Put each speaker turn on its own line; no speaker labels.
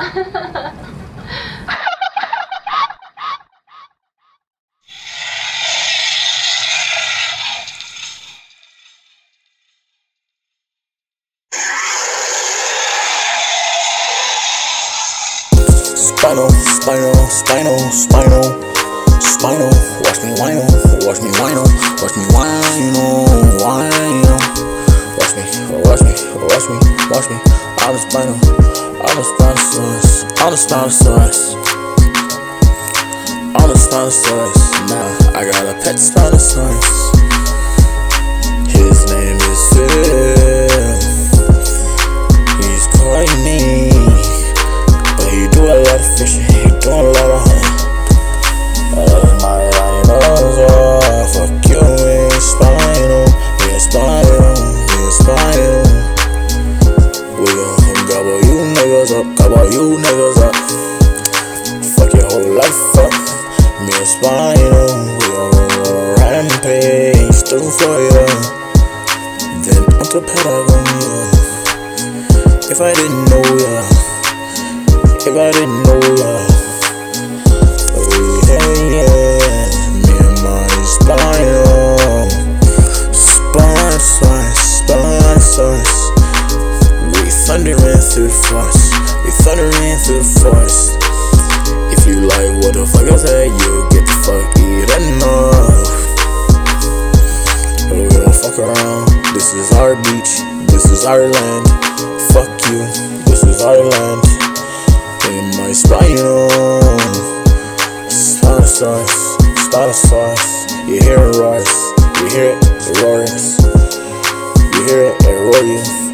Spinal, spinal, spinal, spinal, spinal. Watch me whine watch me whine watch me whine on, whine on. Spinal, I'm a spinosaurus, I'm a spinosaurus. I'm a spinosaurus. Nah, I got a pet spinosaurus. His name is Phil. Gon' rampage through for you. Then onto Patagonia. If I didn't know ya, if I didn't know ya, oh yeah, yeah, me and my spinal, sponsors, sponsors, we thundering through the forest, we thundering through the forest. If you like what the fuck I said, you Around. This is our beach. This is our land. Fuck you. This is our land. In my spinal. Spinosaurus. Spinosaurus. You hear it roars. You hear it. It roars. You hear it. It roars.